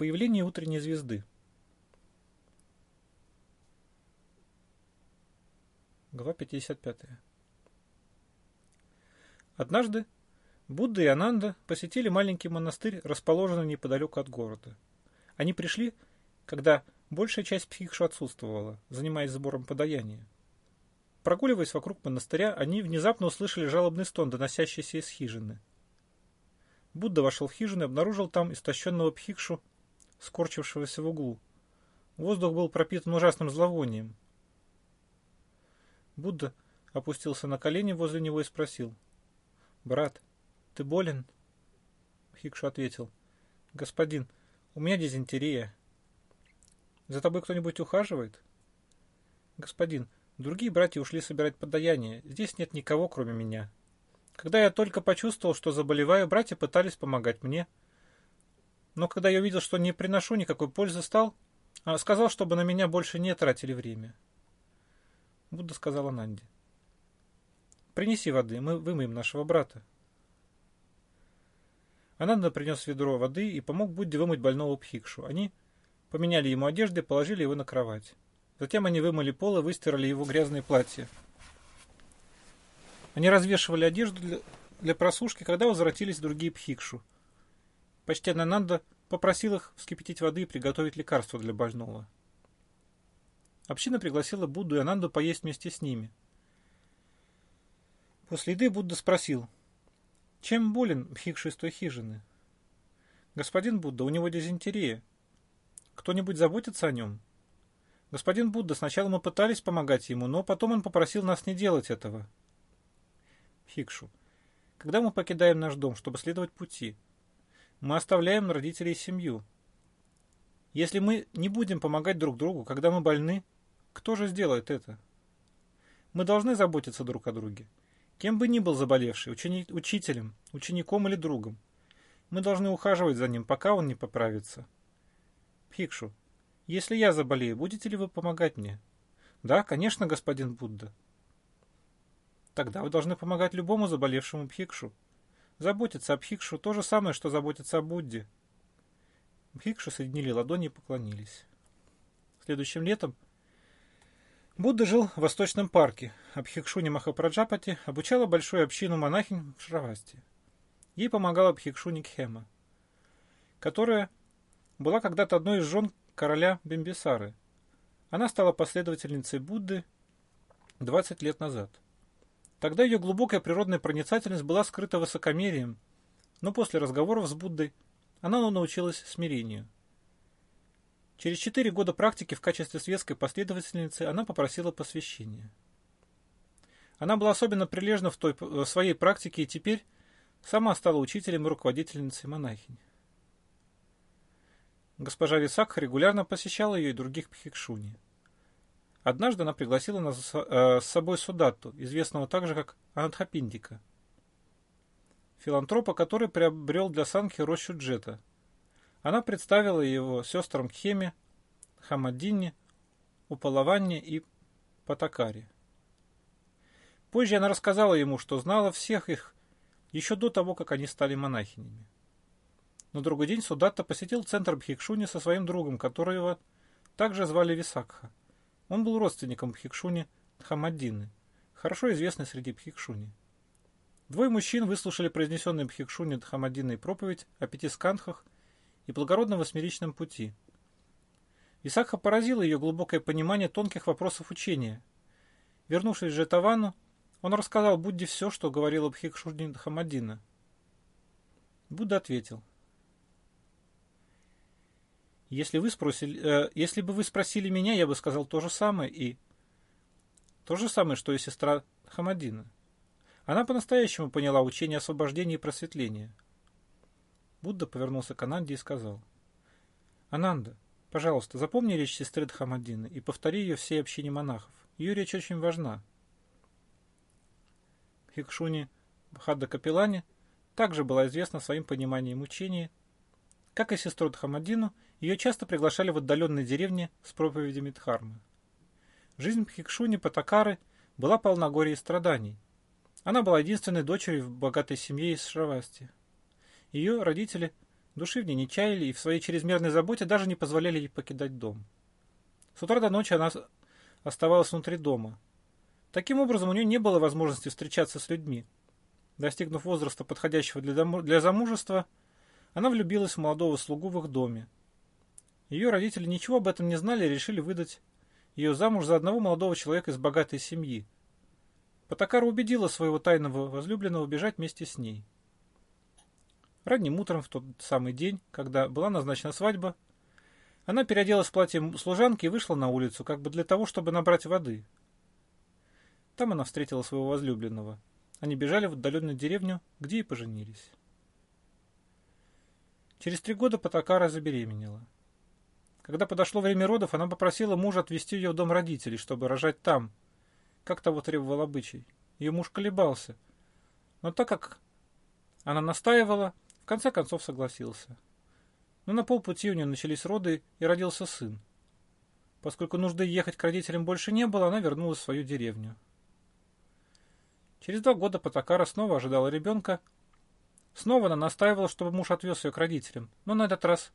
Появление утренней звезды. Глава 55. Однажды Будда и Ананда посетили маленький монастырь, расположенный неподалеку от города. Они пришли, когда большая часть пхикшу отсутствовала, занимаясь сбором подаяния. Прогуливаясь вокруг монастыря, они внезапно услышали жалобный стон, доносящийся из хижины. Будда вошел в хижину и обнаружил там истощенного пхикшу, скорчившегося в углу. Воздух был пропитан ужасным зловонием. Будда опустился на колени возле него и спросил. «Брат, ты болен?» Хикшу ответил. «Господин, у меня дизентерия». «За тобой кто-нибудь ухаживает?» «Господин, другие братья ушли собирать подаяние. Здесь нет никого, кроме меня. Когда я только почувствовал, что заболеваю, братья пытались помогать мне. Но когда я увидел, что не приношу никакой пользы, стал, а сказал, чтобы на меня больше не тратили время. Будда сказал Ананде. Принеси воды, мы вымоем нашего брата. Ананда принес ведро воды и помог Будде вымыть больного Пхикшу. Они поменяли ему одежды и положили его на кровать. Затем они вымыли пол и выстирали его грязное платье. Они развешивали одежду для, для просушки, когда возвратились другие Пхикшу. Почтенный Нанда попросил их вскипятить воды и приготовить лекарство для больного. Община пригласила Будду и Ананду поесть вместе с ними. После еды Будда спросил, чем болен Бхикшу из той хижины? Господин Будда, у него дизентерия. Кто-нибудь заботится о нем? Господин Будда, сначала мы пытались помогать ему, но потом он попросил нас не делать этого. Хикшу. Когда мы покидаем наш дом, чтобы следовать пути, мы оставляем родителей и семью. Если мы не будем помогать друг другу, когда мы больны, кто же сделает это? Мы должны заботиться друг о друге. Кем бы ни был заболевший, учени... учителем, учеником или другом. Мы должны ухаживать за ним, пока он не поправится. Пхикшу, если я заболею, будете ли вы помогать мне? Да, конечно, господин Будда. Тогда вы должны помогать любому заболевшему Пхикшу. Заботиться о Бхикшу – то же самое, что заботиться о Будде. Бхикшу соединили ладони и поклонились. Следующим летом Будда жил в Восточном парке, а Бхикшуни Махапраджапати обучала большую общину монахинь в Шравасти. Ей помогала Бхикшуни Кхема, которая была когда-то одной из жен короля Бимбисары. Она стала последовательницей Будды 20 лет назад. Тогда ее глубокая природная проницательность была скрыта высокомерием, но после разговоров с Буддой она научилась смирению. Через четыре года практики в качестве светской последовательницы она попросила посвящения. Она была особенно прилежна в, той, в своей практике и теперь сама стала учителем и руководительницей монахинь. Госпожа Висакха регулярно посещала ее и других пхикшуни. Однажды она пригласила нас э, с собой Судатту, известного также как Анатхапиндика, филантропа, который приобрел для Санхи рощу Джета. Она представила его сестрам Кхеме, Хамадине, Упалаванне и Патакаре. Позже она рассказала ему, что знала всех их еще до того, как они стали монахинями. На другой день Судатта посетил центр Бхикшуни со своим другом, которого также звали Висакха. Он был родственником Бхикшуни Хамаддины, хорошо известный среди Бхикшуни. Двое мужчин выслушали произнесенный Бхикшуни Дхамадиной проповедь о пяти сканхах и благородном восьмеричном пути. Исакха поразило ее глубокое понимание тонких вопросов учения. Вернувшись в Жетавану, он рассказал Будде все, что говорил об Бхикшуни Дхамадина. Будда ответил. Если, вы спросили, э, если бы вы спросили меня, я бы сказал то же самое и... То же самое, что и сестра Хамадина. Она по-настоящему поняла учение освобождения и просветления. Будда повернулся к Ананде и сказал. «Ананда, пожалуйста, запомни речь сестры Дхамадины и повтори ее всей общине монахов. Ее речь очень важна». Хикшуни Бхадда Капилани также была известна своим пониманием учения. Как и сестру Дхамадину, ее часто приглашали в отдаленные деревни с проповедями Дхармы. Жизнь Пхикшуни Патакары была полна горя и страданий. Она была единственной дочерью в богатой семье из Шравасти. Ее родители Души в ней не чаяли и в своей чрезмерной заботе даже не позволяли ей покидать дом. С утра до ночи она оставалась внутри дома. Таким образом, у нее не было возможности встречаться с людьми. Достигнув возраста, подходящего для, для замужества, она влюбилась в молодого слугу в их доме. Ее родители ничего об этом не знали и решили выдать ее замуж за одного молодого человека из богатой семьи. Патакара убедила своего тайного возлюбленного бежать вместе с ней. Ранним утром, в тот самый день, когда была назначена свадьба, она переоделась в платье служанки и вышла на улицу, как бы для того, чтобы набрать воды. Там она встретила своего возлюбленного. Они бежали в отдаленную деревню, где и поженились. Через три года Патакара забеременела. Когда подошло время родов, она попросила мужа отвезти ее в дом родителей, чтобы рожать там, как того требовал обычай. Ее муж колебался. Но так как она настаивала, в конце концов согласился. Но на полпути у нее начались роды, и родился сын. Поскольку нужды ехать к родителям больше не было, она вернулась в свою деревню. Через два года Патакара снова ожидала ребенка. Снова она настаивала, чтобы муж отвез ее к родителям, но на этот раз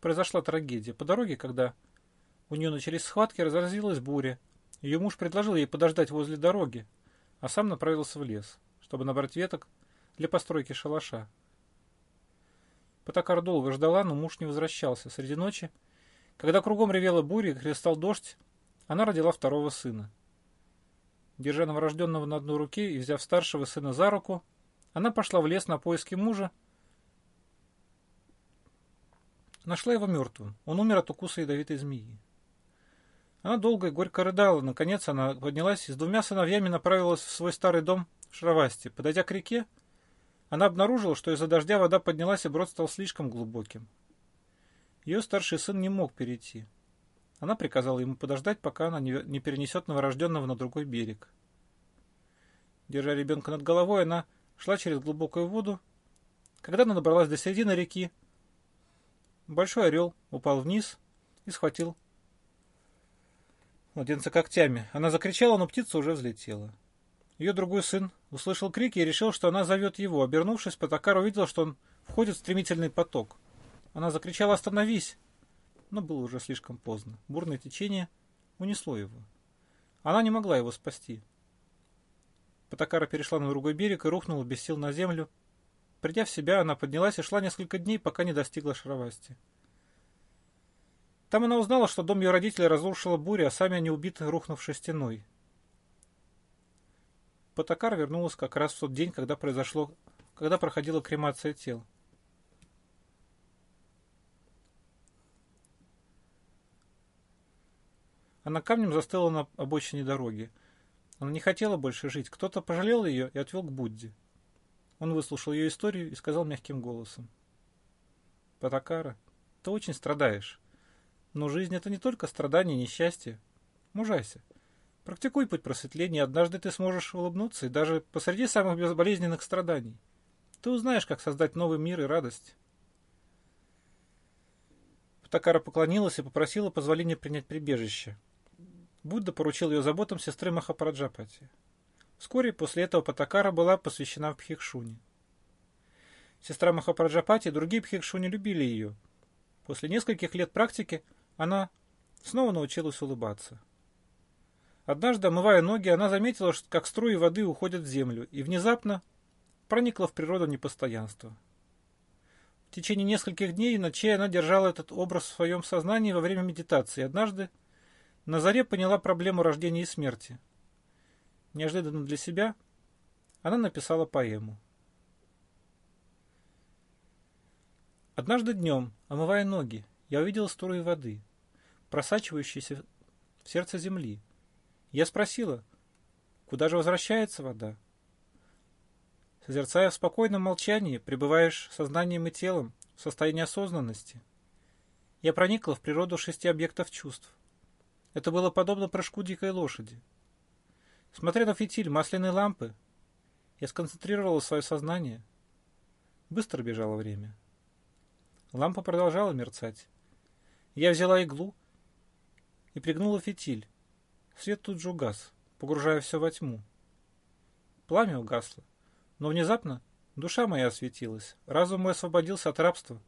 произошла трагедия. По дороге, когда у нее начались схватки, разразилась буря. Ее муж предложил ей подождать возле дороги, а сам направился в лес, чтобы набрать веток для постройки шалаша. Патакар долго ждала, но муж не возвращался. Среди ночи, когда кругом ревела буря и хлестал дождь, она родила второго сына. Держа новорожденного на одной руке и взяв старшего сына за руку, она пошла в лес на поиски мужа. Нашла его мертвым. Он умер от укуса ядовитой змеи. Она долго и горько рыдала. Наконец она поднялась и с двумя сыновьями направилась в свой старый дом в Шаровасте. Подойдя к реке, она обнаружила, что из-за дождя вода поднялась, и брод стал слишком глубоким. Ее старший сын не мог перейти. Она приказала ему подождать, пока она не перенесет новорожденного на другой берег. Держа ребенка над головой, она шла через глубокую воду. Когда она добралась до середины реки, большой орел упал вниз и схватил младенца когтями. Она закричала, но птица уже взлетела. Ее другой сын услышал крики и решил, что она зовет его. Обернувшись, Патакар увидел, что он входит в стремительный поток. Она закричала «Остановись!», но было уже слишком поздно. Бурное течение унесло его. Она не могла его спасти. Патакара перешла на другой берег и рухнула без сил на землю. Придя в себя, она поднялась и шла несколько дней, пока не достигла Шаровасти. Там она узнала, что дом ее родителей разрушила буря, а сами они убиты рухнувшей стеной. Патакар вернулась как раз в тот день, когда произошло, когда проходила кремация тел. Она камнем застыла на обочине дороги. Она не хотела больше жить. Кто-то пожалел ее и отвел к Будде. Он выслушал ее историю и сказал мягким голосом. «Патакара, ты очень страдаешь. Но жизнь — это не только страдания и несчастье. Мужайся. Практикуй путь просветления, однажды ты сможешь улыбнуться, и даже посреди самых безболезненных страданий. Ты узнаешь, как создать новый мир и радость. Птакара поклонилась и попросила позволения принять прибежище. Будда поручил ее заботам сестры Махапраджапати. Вскоре после этого Патакара была посвящена в Пхикшуне. Сестра Махапраджапати и другие Пхикшуни любили ее. После нескольких лет практики она снова научилась улыбаться. Однажды, омывая ноги, она заметила, как струи воды уходят в землю, и внезапно проникла в природу непостоянства. В течение нескольких дней и ночей она держала этот образ в своем сознании во время медитации. Однажды на заре поняла проблему рождения и смерти. Неожиданно для себя она написала поэму. Однажды днем, омывая ноги, я увидела струи воды, просачивающиеся в сердце земли. Я спросила, куда же возвращается вода? Созерцая в спокойном молчании, пребываешь сознанием и телом в состоянии осознанности. Я проникла в природу шести объектов чувств. Это было подобно прыжку дикой лошади. Смотря на фитиль масляной лампы, я сконцентрировала свое сознание. Быстро бежало время. Лампа продолжала мерцать. Я взяла иглу и пригнула фитиль. Свет тут же угас, погружая все во тьму. Пламя угасло, но внезапно душа моя осветилась, разум мой освободился от рабства.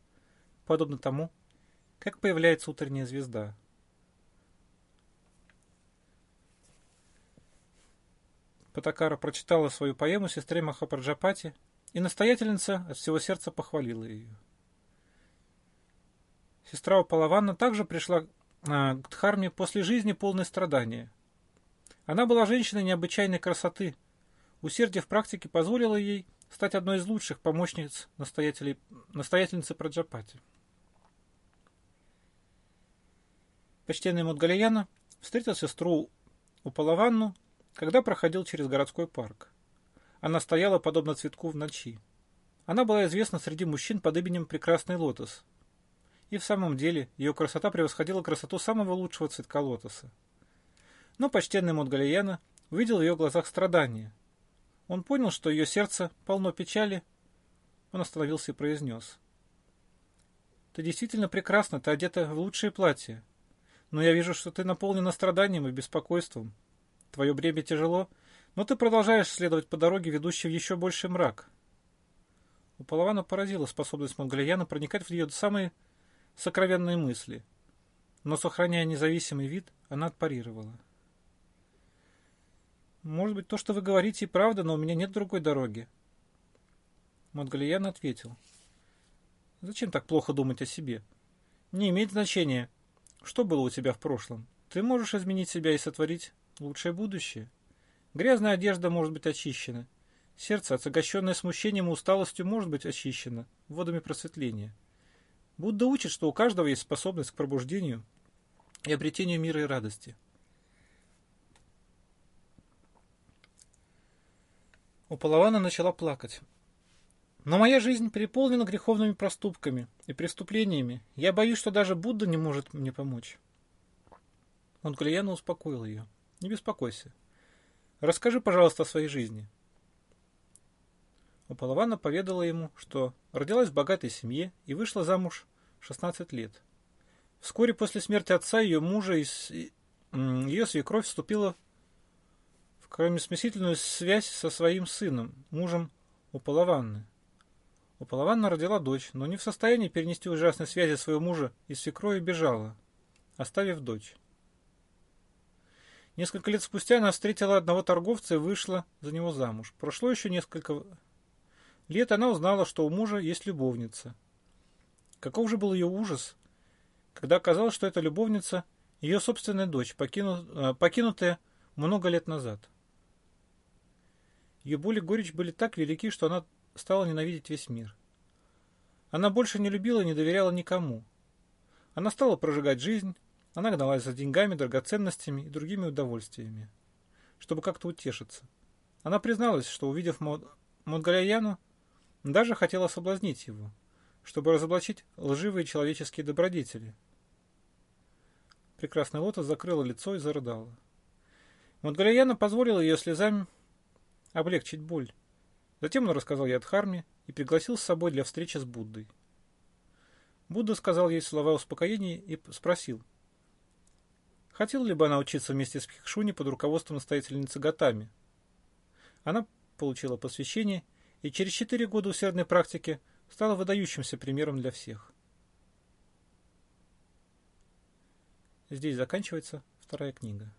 подобно тому, как появляется утренняя звезда. Патакара прочитала свою поэму сестре Махапраджапати, и настоятельница от всего сердца похвалила ее. Сестра Упалаванна также пришла а, к Дхарме после жизни полной страдания. Она была женщиной необычайной красоты. Усердие в практике позволило ей стать одной из лучших помощниц настоятельницы Праджапати. Почтенный Мудгалияна встретил сестру Упалаванну когда проходил через городской парк. Она стояла подобно цветку в ночи. Она была известна среди мужчин под именем Прекрасный Лотос. И в самом деле ее красота превосходила красоту самого лучшего цветка лотоса. Но почтенный Мудгалияна увидел в ее глазах страдания. Он понял, что ее сердце полно печали. Он остановился и произнес. «Ты действительно прекрасна, ты одета в лучшее платье. Но я вижу, что ты наполнена страданием и беспокойством. Твое бремя тяжело, но ты продолжаешь следовать по дороге, ведущей в еще больший мрак. У Палавана поразила способность Монгалияна проникать в ее самые сокровенные мысли. Но, сохраняя независимый вид, она отпарировала. «Может быть, то, что вы говорите, и правда, но у меня нет другой дороги». Монгалиян ответил. «Зачем так плохо думать о себе? Не имеет значения, что было у тебя в прошлом. Ты можешь изменить себя и сотворить лучшее будущее. Грязная одежда может быть очищена. Сердце, отягощенное смущением и усталостью, может быть очищено водами просветления. Будда учит, что у каждого есть способность к пробуждению и обретению мира и радости. У Палавана начала плакать. Но моя жизнь переполнена греховными проступками и преступлениями. Я боюсь, что даже Будда не может мне помочь. Монкульяна успокоил ее. Не беспокойся. Расскажи, пожалуйста, о своей жизни. Уполована поведала ему, что родилась в богатой семье и вышла замуж в 16 лет. Вскоре после смерти отца ее мужа и ее свекровь вступила в кромесмесительную связь со своим сыном, мужем Уполованны. Уполованна родила дочь, но не в состоянии перенести ужасной связи своего мужа и свекрови бежала, оставив дочь. Несколько лет спустя она встретила одного торговца и вышла за него замуж. Прошло еще несколько лет, она узнала, что у мужа есть любовница. Каков же был ее ужас, когда оказалось, что эта любовница – ее собственная дочь, покину, э, покинутая много лет назад. Ее боль и горечь были так велики, что она стала ненавидеть весь мир. Она больше не любила и не доверяла никому. Она стала прожигать жизнь, она гналась за деньгами, драгоценностями и другими удовольствиями, чтобы как-то утешиться. Она призналась, что, увидев Модгаляяну, даже хотела соблазнить его, чтобы разоблачить лживые человеческие добродетели. Прекрасная лотос закрыла лицо и зарыдала. Модгаляяна позволила ее слезами облегчить боль. Затем он рассказал ей о Дхарме и пригласил с собой для встречи с Буддой. Будда сказал ей слова успокоения и спросил, Хотела ли бы она учиться вместе с Пхикшуни под руководством настоятельницы Гатами? Она получила посвящение и через четыре года усердной практики стала выдающимся примером для всех. Здесь заканчивается вторая книга.